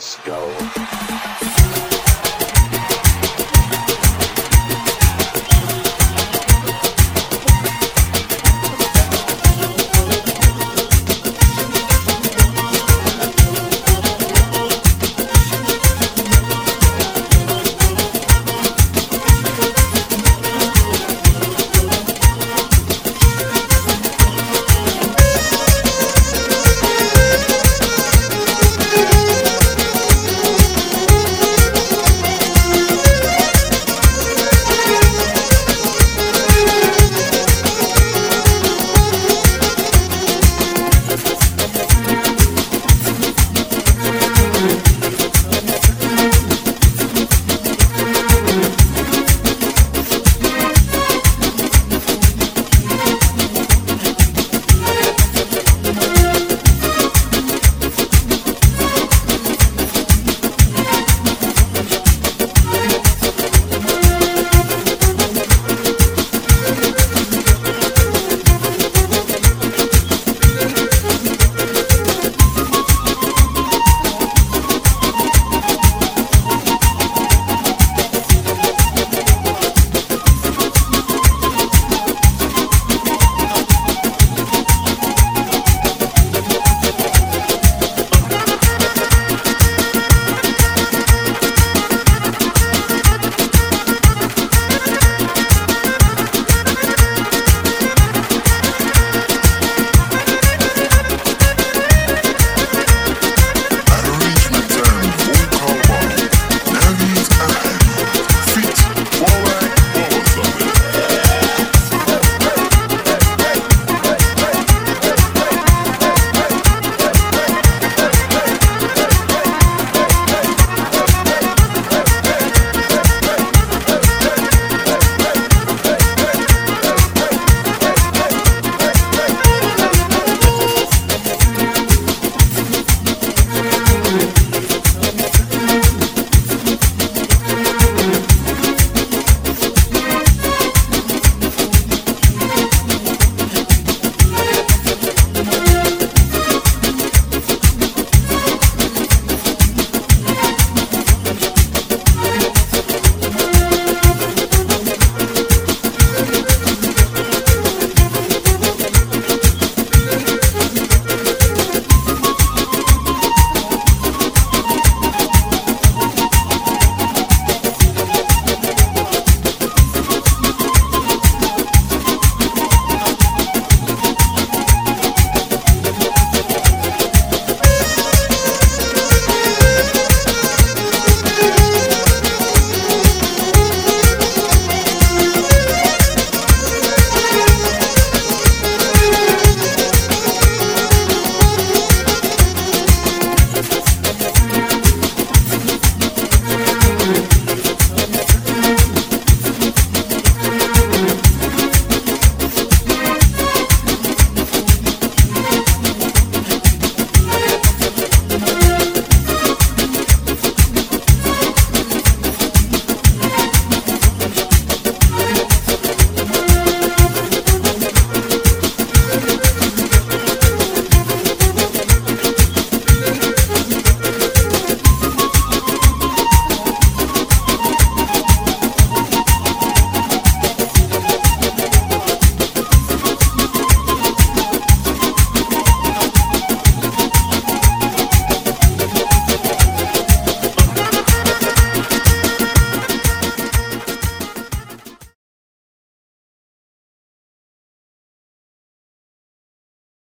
Let's go.